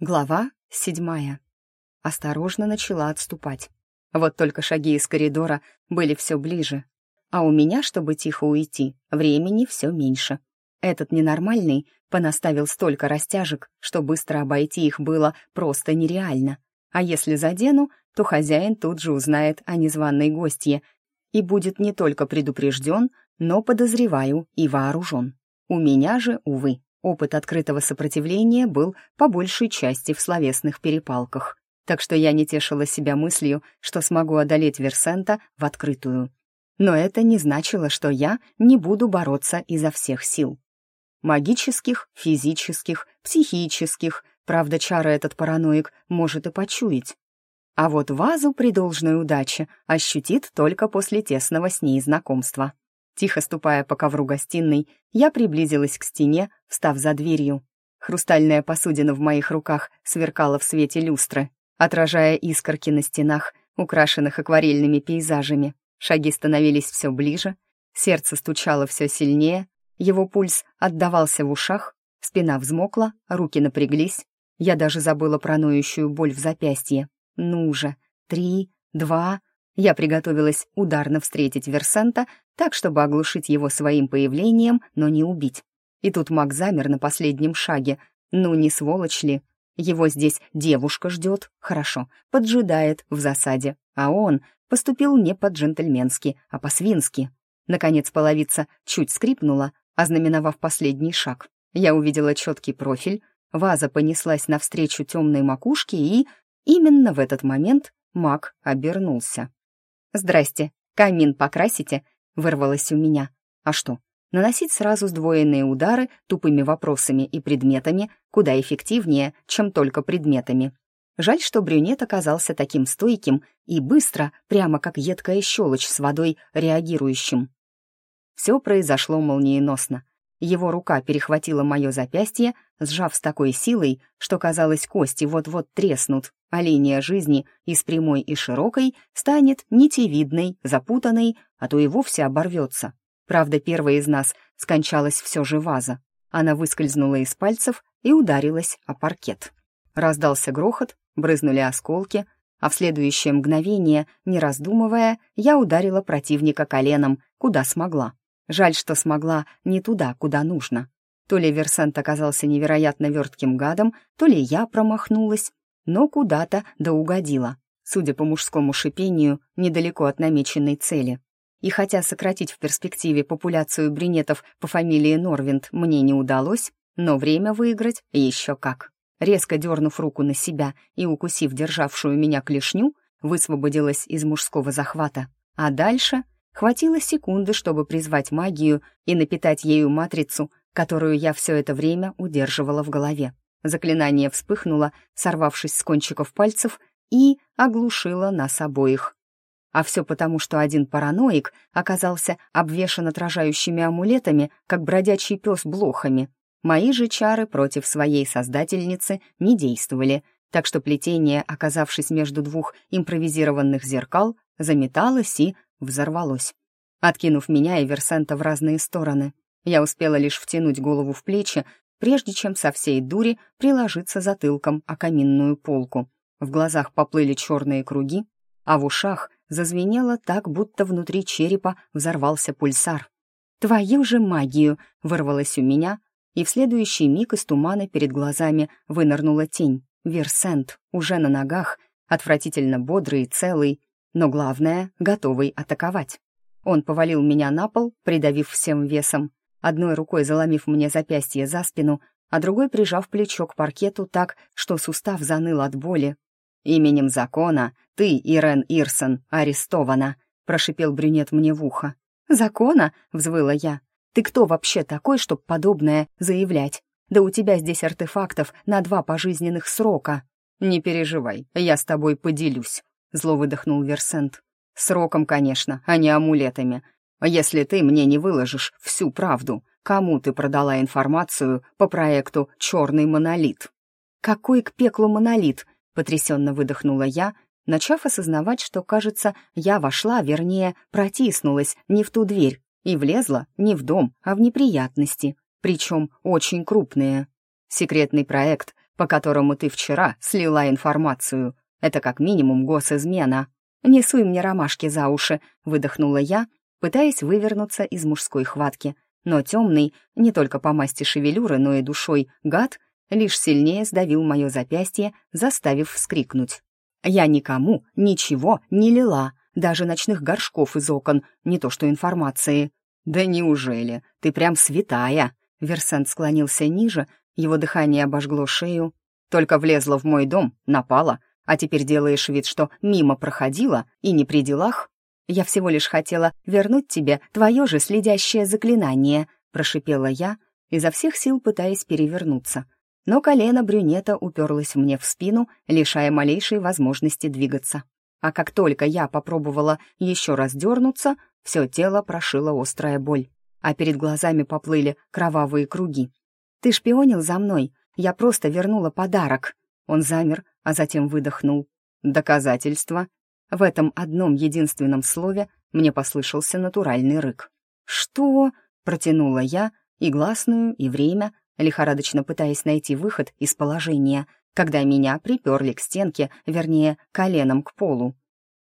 Глава седьмая. Осторожно начала отступать. Вот только шаги из коридора были все ближе, а у меня, чтобы тихо уйти, времени все меньше. Этот ненормальный понаставил столько растяжек, что быстро обойти их было просто нереально. А если задену, то хозяин тут же узнает о незваной гостье и будет не только предупрежден, но, подозреваю, и вооружен. У меня же, увы, Опыт открытого сопротивления был по большей части в словесных перепалках, так что я не тешила себя мыслью, что смогу одолеть Версента в открытую. Но это не значило, что я не буду бороться изо всех сил. Магических, физических, психических, правда, чары этот параноик может и почуять. А вот вазу при должной удаче ощутит только после тесного с ней знакомства. Тихо ступая по ковру гостиной, я приблизилась к стене, встав за дверью. Хрустальная посудина в моих руках сверкала в свете люстры, отражая искорки на стенах, украшенных акварельными пейзажами. Шаги становились все ближе, сердце стучало все сильнее, его пульс отдавался в ушах, спина взмокла, руки напряглись. Я даже забыла про ноющую боль в запястье. Ну же, три, два, я приготовилась ударно встретить Версента, так, чтобы оглушить его своим появлением, но не убить. И тут маг замер на последнем шаге. Ну, не сволочь ли? Его здесь девушка ждет, хорошо, поджидает в засаде. А он поступил не по-джентльменски, а по-свински. Наконец половица чуть скрипнула, ознаменовав последний шаг. Я увидела четкий профиль, ваза понеслась навстречу темной макушке, и именно в этот момент маг обернулся. «Здрасте, камин покрасите?» — вырвалось у меня. «А что, наносить сразу сдвоенные удары тупыми вопросами и предметами куда эффективнее, чем только предметами. Жаль, что брюнет оказался таким стойким и быстро, прямо как едкая щелочь с водой, реагирующим. Все произошло молниеносно. Его рука перехватила мое запястье, сжав с такой силой, что, казалось, кости вот-вот треснут, а линия жизни из прямой и широкой станет нитевидной, запутанной, а то и вовсе оборвется. Правда, первая из нас скончалась все же ваза. Она выскользнула из пальцев и ударилась о паркет. Раздался грохот, брызнули осколки, а в следующее мгновение, не раздумывая, я ударила противника коленом, куда смогла. Жаль, что смогла не туда, куда нужно. То ли Версент оказался невероятно вертким гадом, то ли я промахнулась, но куда-то да угодила, судя по мужскому шипению, недалеко от намеченной цели. И хотя сократить в перспективе популяцию брюнетов по фамилии Норвинд мне не удалось, но время выиграть еще как. Резко дернув руку на себя и укусив державшую меня клешню, высвободилась из мужского захвата. А дальше Хватило секунды, чтобы призвать магию и напитать ею матрицу, которую я все это время удерживала в голове. Заклинание вспыхнуло, сорвавшись с кончиков пальцев, и оглушило нас обоих. А все потому, что один параноик оказался обвешан отражающими амулетами, как бродячий пес блохами. Мои же чары против своей создательницы не действовали, так что плетение, оказавшись между двух импровизированных зеркал, заметалось и взорвалось, откинув меня и Версента в разные стороны. Я успела лишь втянуть голову в плечи, прежде чем со всей дури приложиться затылком о каминную полку. В глазах поплыли черные круги, а в ушах зазвенело так, будто внутри черепа взорвался пульсар. «Твою же магию!» — вырвалась у меня, и в следующий миг из тумана перед глазами вынырнула тень. Версент, уже на ногах, отвратительно бодрый и целый, но главное — готовый атаковать. Он повалил меня на пол, придавив всем весом, одной рукой заломив мне запястье за спину, а другой прижав плечо к паркету так, что сустав заныл от боли. «Именем закона ты, Ирен Ирсон, арестована», — прошипел брюнет мне в ухо. «Закона?» — взвыла я. «Ты кто вообще такой, чтоб подобное заявлять? Да у тебя здесь артефактов на два пожизненных срока». «Не переживай, я с тобой поделюсь», зло выдохнул Версент. «Сроком, конечно, а не амулетами. Если ты мне не выложишь всю правду, кому ты продала информацию по проекту «Черный монолит»?» «Какой к пеклу монолит?» — потрясенно выдохнула я, начав осознавать, что, кажется, я вошла, вернее, протиснулась не в ту дверь и влезла не в дом, а в неприятности, причем очень крупные. Секретный проект, по которому ты вчера слила информацию. Это как минимум госизмена. «Не суй мне ромашки за уши», — выдохнула я, пытаясь вывернуться из мужской хватки. Но темный, не только по масти шевелюры, но и душой, гад, лишь сильнее сдавил мое запястье, заставив вскрикнуть. «Я никому ничего не лила, даже ночных горшков из окон, не то что информации». «Да неужели? Ты прям святая!» Версент склонился ниже, его дыхание обожгло шею. «Только влезла в мой дом, напала, а теперь делаешь вид, что мимо проходила и не при делах? Я всего лишь хотела вернуть тебе твое же следящее заклинание», прошипела я, изо всех сил пытаясь перевернуться. Но колено брюнета уперлось мне в спину, лишая малейшей возможности двигаться. А как только я попробовала еще раз дернуться, все тело прошило острая боль, а перед глазами поплыли кровавые круги. «Ты шпионил за мной, я просто вернула подарок». Он замер, а затем выдохнул. «Доказательства?» В этом одном единственном слове мне послышался натуральный рык. «Что?» — протянула я, и гласную, и время, лихорадочно пытаясь найти выход из положения, когда меня приперли к стенке, вернее, коленом к полу.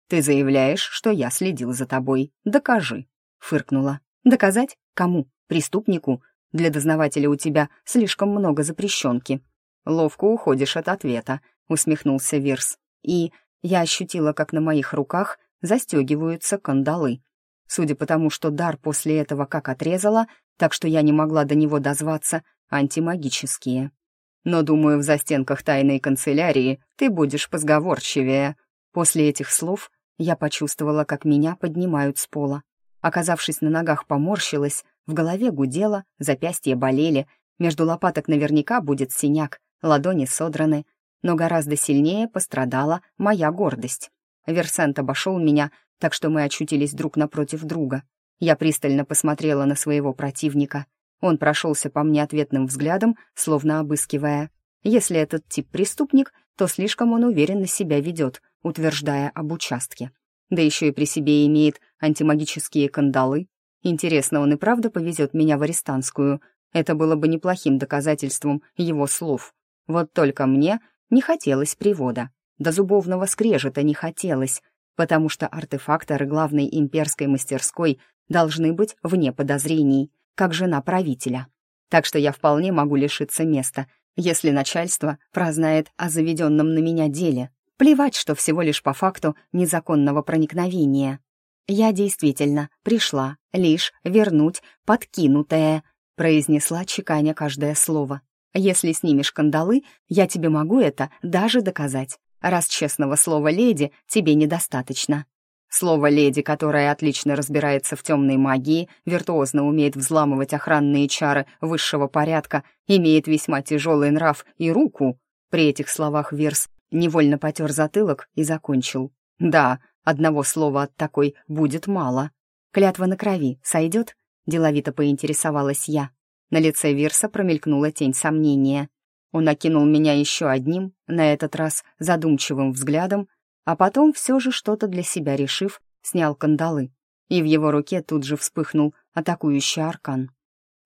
«Ты заявляешь, что я следил за тобой. Докажи», — фыркнула. «Доказать? Кому? Преступнику? Для дознавателя у тебя слишком много запрещенки. Ловко уходишь от ответа», — усмехнулся Вирс. И я ощутила, как на моих руках застегиваются кандалы. Судя по тому, что дар после этого как отрезала, так что я не могла до него дозваться, антимагические. Но, думаю, в застенках тайной канцелярии ты будешь позговорчивее. После этих слов я почувствовала, как меня поднимают с пола. Оказавшись на ногах, поморщилась, в голове гудело, запястья болели, между лопаток наверняка будет синяк, ладони содраны, но гораздо сильнее пострадала моя гордость. Версент обошел меня, так что мы очутились друг напротив друга. Я пристально посмотрела на своего противника. Он прошелся по мне ответным взглядом, словно обыскивая. Если этот тип преступник, то слишком он уверенно себя ведет, утверждая об участке. Да еще и при себе имеет антимагические кандалы. Интересно, он и правда повезет меня в арестантскую. Это было бы неплохим доказательством его слов. Вот только мне не хотелось привода. До зубовного скрежета не хотелось, потому что артефакторы главной имперской мастерской должны быть вне подозрений, как жена правителя. Так что я вполне могу лишиться места, если начальство прознает о заведенном на меня деле. Плевать, что всего лишь по факту незаконного проникновения. Я действительно пришла лишь вернуть подкинутое, произнесла чеканя каждое слово. Если снимешь кандалы, я тебе могу это даже доказать, раз честного слова леди тебе недостаточно. Слово «леди», которая отлично разбирается в темной магии, виртуозно умеет взламывать охранные чары высшего порядка, имеет весьма тяжелый нрав и руку. При этих словах Вирс невольно потер затылок и закончил. «Да, одного слова от такой будет мало. Клятва на крови сойдет?» — деловито поинтересовалась я. На лице Вирса промелькнула тень сомнения. Он окинул меня еще одним, на этот раз задумчивым взглядом, а потом, все же что-то для себя решив, снял кандалы. И в его руке тут же вспыхнул атакующий аркан.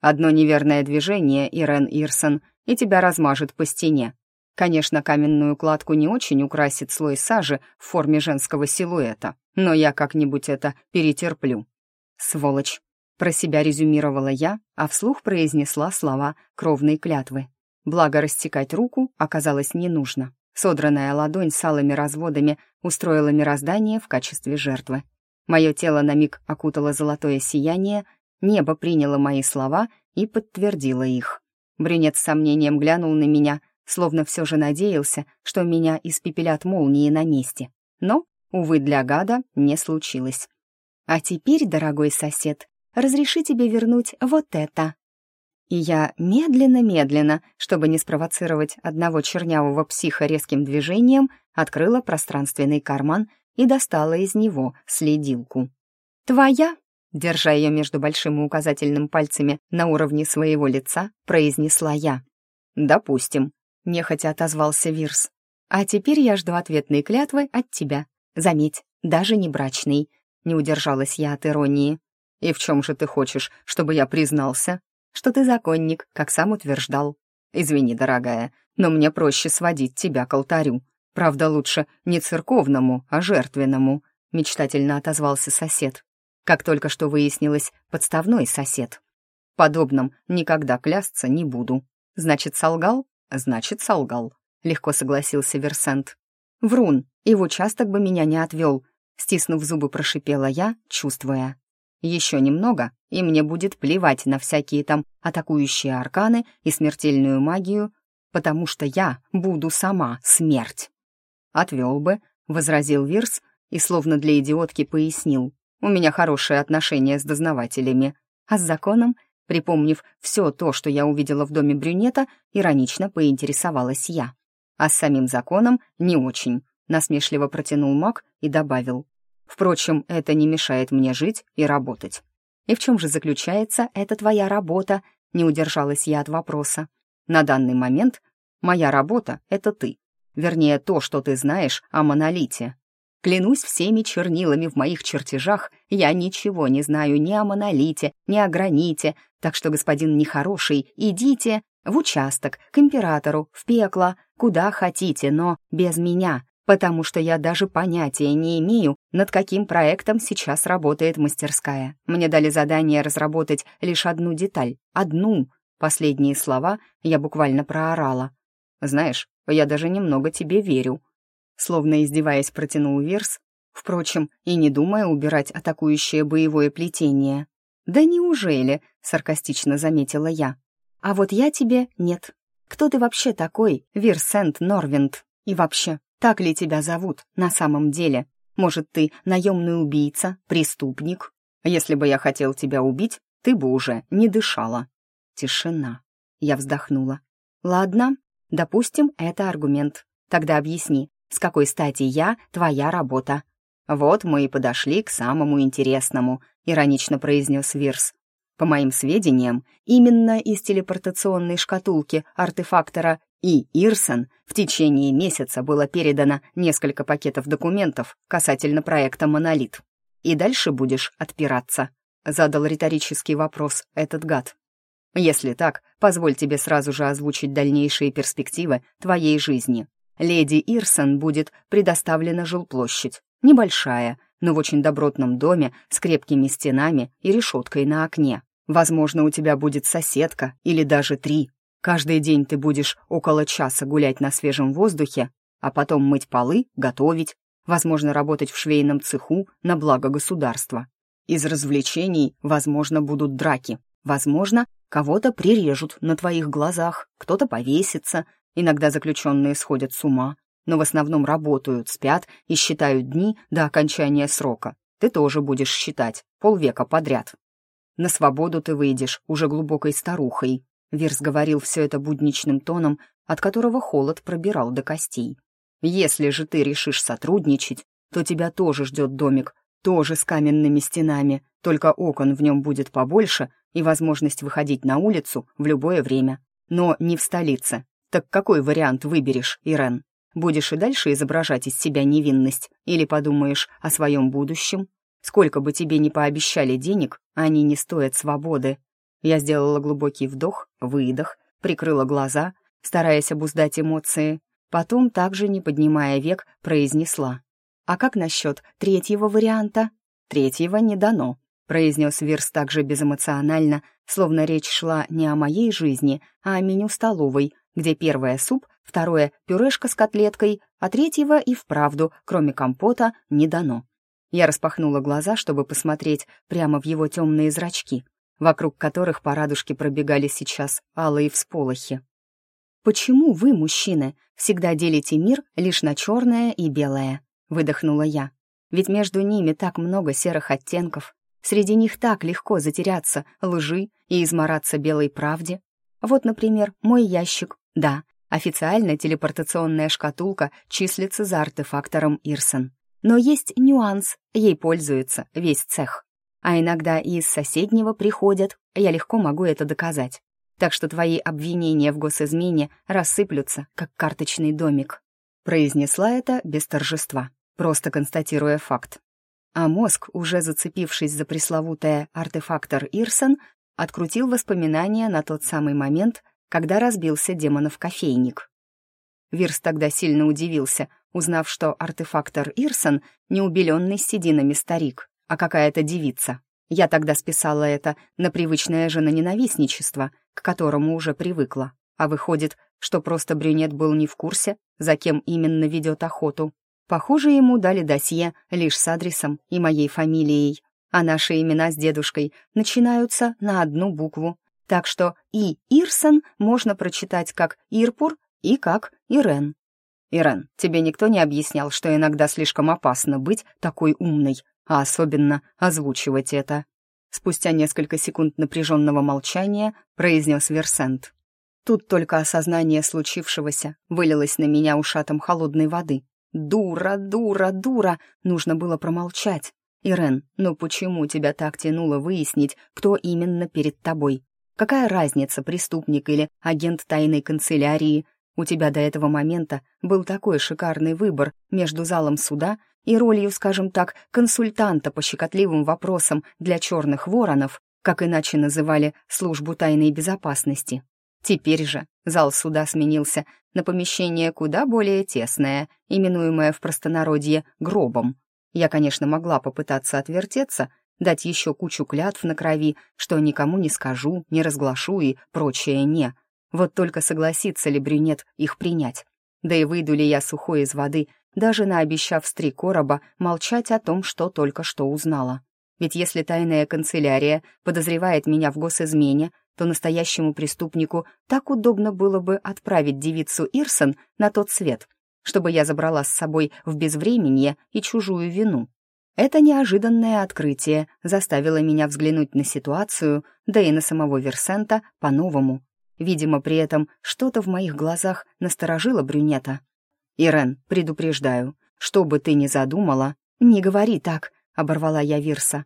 «Одно неверное движение, Ирен Ирсон, и тебя размажет по стене. Конечно, каменную кладку не очень украсит слой сажи в форме женского силуэта, но я как-нибудь это перетерплю». «Сволочь!» Про себя резюмировала я, а вслух произнесла слова кровной клятвы. Благо растекать руку оказалось не нужно. Содранная ладонь с алыми разводами устроила мироздание в качестве жертвы. Мое тело на миг окутало золотое сияние, небо приняло мои слова и подтвердило их. Брюнет с сомнением глянул на меня, словно все же надеялся, что меня испепелят молнии на месте. Но, увы, для гада не случилось. «А теперь, дорогой сосед, разреши тебе вернуть вот это». И я медленно-медленно, чтобы не спровоцировать одного чернявого психа резким движением, открыла пространственный карман и достала из него следилку. «Твоя?» Держа ее между большим и указательным пальцами на уровне своего лица, произнесла я. «Допустим», — нехотя отозвался Вирс. «А теперь я жду ответной клятвы от тебя. Заметь, даже не брачный». Не удержалась я от иронии. «И в чем же ты хочешь, чтобы я признался?» что ты законник, как сам утверждал. Извини, дорогая, но мне проще сводить тебя к алтарю. Правда, лучше не церковному, а жертвенному», — мечтательно отозвался сосед. Как только что выяснилось, подставной сосед. Подобным никогда клясться не буду. Значит, солгал? Значит, солгал. Легко согласился Версент. Врун, и в участок бы меня не отвел. Стиснув зубы, прошипела я, чувствуя. Еще немного, и мне будет плевать на всякие там атакующие арканы и смертельную магию, потому что я буду сама смерть. «Отвел бы», — возразил Вирс и словно для идиотки пояснил. «У меня хорошие отношения с дознавателями, а с законом Припомнив все то, что я увидела в доме брюнета, иронично поинтересовалась я. А с самим законом не очень, насмешливо протянул маг и добавил. Впрочем, это не мешает мне жить и работать. И в чем же заключается эта твоя работа? Не удержалась я от вопроса. На данный момент моя работа — это ты. Вернее, то, что ты знаешь о монолите. Клянусь всеми чернилами в моих чертежах, я ничего не знаю ни о монолите, ни о граните, так что, господин нехороший, идите в участок, к императору, в пекло, куда хотите, но без меня, потому что я даже понятия не имею, над каким проектом сейчас работает мастерская. Мне дали задание разработать лишь одну деталь. Одну. Последние слова я буквально проорала. Знаешь, я даже немного тебе верю словно издеваясь, протянул Верс, впрочем, и не думая убирать атакующее боевое плетение. «Да неужели?» — саркастично заметила я. «А вот я тебе нет. Кто ты вообще такой, Вирсент Норвинд? И вообще, так ли тебя зовут на самом деле? Может, ты наемный убийца, преступник? Если бы я хотел тебя убить, ты бы уже не дышала». Тишина. Я вздохнула. «Ладно, допустим, это аргумент. Тогда объясни, с какой стати я твоя работа?» «Вот мы и подошли к самому интересному», — иронично произнес Вирс. «По моим сведениям, именно из телепортационной шкатулки артефактора И. Ирсон в течение месяца было передано несколько пакетов документов касательно проекта «Монолит». «И дальше будешь отпираться?» — задал риторический вопрос этот гад. «Если так, позволь тебе сразу же озвучить дальнейшие перспективы твоей жизни леди Ирсон будет предоставлена жилплощадь. Небольшая, но в очень добротном доме с крепкими стенами и решеткой на окне. Возможно, у тебя будет соседка или даже три. Каждый день ты будешь около часа гулять на свежем воздухе, а потом мыть полы, готовить, возможно, работать в швейном цеху на благо государства. Из развлечений, возможно, будут драки. Возможно, кого-то прирежут на твоих глазах, кто-то повесится, Иногда заключенные сходят с ума, но в основном работают, спят и считают дни до окончания срока. Ты тоже будешь считать, полвека подряд. На свободу ты выйдешь уже глубокой старухой. Вирс говорил все это будничным тоном, от которого холод пробирал до костей. Если же ты решишь сотрудничать, то тебя тоже ждет домик, тоже с каменными стенами, только окон в нем будет побольше и возможность выходить на улицу в любое время. Но не в столице, так какой вариант выберешь, Ирен? Будешь и дальше изображать из себя невинность или подумаешь о своем будущем? Сколько бы тебе ни пообещали денег, они не стоят свободы. Я сделала глубокий вдох, выдох, прикрыла глаза, стараясь обуздать эмоции. Потом, также не поднимая век, произнесла. «А как насчет третьего варианта?» «Третьего не дано», — произнес Вирс также безэмоционально, словно речь шла не о моей жизни, а о меню столовой, где первое — суп, второе — пюрешка с котлеткой, а третьего и вправду, кроме компота, не дано. Я распахнула глаза, чтобы посмотреть прямо в его темные зрачки, вокруг которых по радужке пробегали сейчас алые всполохи. «Почему вы, мужчины, всегда делите мир лишь на черное и белое?» — выдохнула я. «Ведь между ними так много серых оттенков. Среди них так легко затеряться лжи и измораться белой правде. Вот, например, мой ящик, да, официально телепортационная шкатулка числится за артефактором Ирсон. Но есть нюанс, ей пользуется весь цех. А иногда и из соседнего приходят, я легко могу это доказать. Так что твои обвинения в госизмене рассыплются, как карточный домик. Произнесла это без торжества, просто констатируя факт. А мозг, уже зацепившись за пресловутое артефактор Ирсон, открутил воспоминания на тот самый момент, когда разбился демонов кофейник. Вирс тогда сильно удивился, узнав, что артефактор Ирсон не убеленный с сединами старик, а какая-то девица. Я тогда списала это на привычное женоненавистничество, к которому уже привыкла. А выходит, что просто брюнет был не в курсе, за кем именно ведет охоту. Похоже, ему дали досье лишь с адресом и моей фамилией, а наши имена с дедушкой начинаются на одну букву. Так что и Ирсон можно прочитать как Ирпур и как Ирен. Ирен, тебе никто не объяснял, что иногда слишком опасно быть такой умной, а особенно озвучивать это. Спустя несколько секунд напряженного молчания произнес Версент. Тут только осознание случившегося вылилось на меня ушатом холодной воды. «Дура, дура, дура!» Нужно было промолчать. «Ирен, ну почему тебя так тянуло выяснить, кто именно перед тобой? Какая разница, преступник или агент тайной канцелярии? У тебя до этого момента был такой шикарный выбор между залом суда и ролью, скажем так, консультанта по щекотливым вопросам для черных воронов, как иначе называли службу тайной безопасности. Теперь же зал суда сменился на помещение куда более тесное, именуемое в простонародье «гробом». Я, конечно, могла попытаться отвертеться, дать еще кучу клятв на крови, что никому не скажу, не разглашу и прочее «не». Вот только согласится ли брюнет их принять. Да и выйду ли я сухой из воды, даже наобещав с три короба молчать о том, что только что узнала. Ведь если тайная канцелярия подозревает меня в госизмене, то настоящему преступнику так удобно было бы отправить девицу Ирсон на тот свет, чтобы я забрала с собой в безвременье и чужую вину. Это неожиданное открытие заставило меня взглянуть на ситуацию, да и на самого Версента по-новому. Видимо, при этом что-то в моих глазах насторожило брюнета. «Ирен, предупреждаю, что бы ты ни задумала, не говори так», — оборвала я Вирса.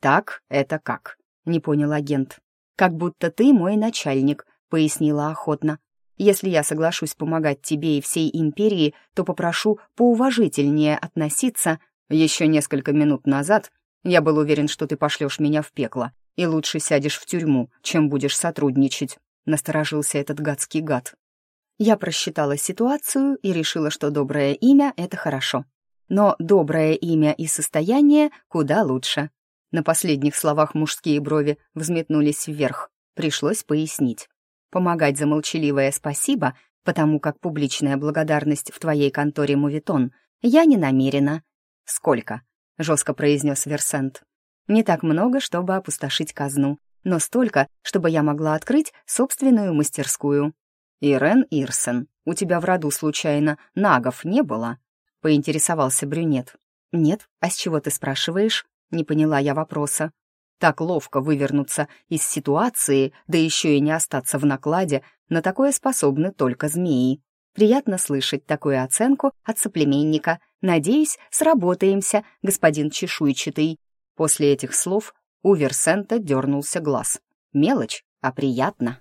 «Так — это как?» — не понял агент. «Как будто ты мой начальник», — пояснила охотно. «Если я соглашусь помогать тебе и всей империи, то попрошу поуважительнее относиться. Еще несколько минут назад я был уверен, что ты пошлешь меня в пекло, и лучше сядешь в тюрьму, чем будешь сотрудничать», — насторожился этот гадский гад. Я просчитала ситуацию и решила, что доброе имя — это хорошо. Но доброе имя и состояние куда лучше. На последних словах мужские брови взметнулись вверх. Пришлось пояснить. Помогать за молчаливое спасибо, потому как публичная благодарность в твоей конторе Мувитон, я не намерена. «Сколько?» — жестко произнес Версент. «Не так много, чтобы опустошить казну, но столько, чтобы я могла открыть собственную мастерскую». «Ирен Ирсен, у тебя в роду, случайно, нагов не было?» — поинтересовался брюнет. «Нет, а с чего ты спрашиваешь?» Не поняла я вопроса. Так ловко вывернуться из ситуации, да еще и не остаться в накладе, на такое способны только змеи. Приятно слышать такую оценку от соплеменника. Надеюсь, сработаемся, господин чешуйчатый. После этих слов у Версента дернулся глаз. Мелочь, а приятно.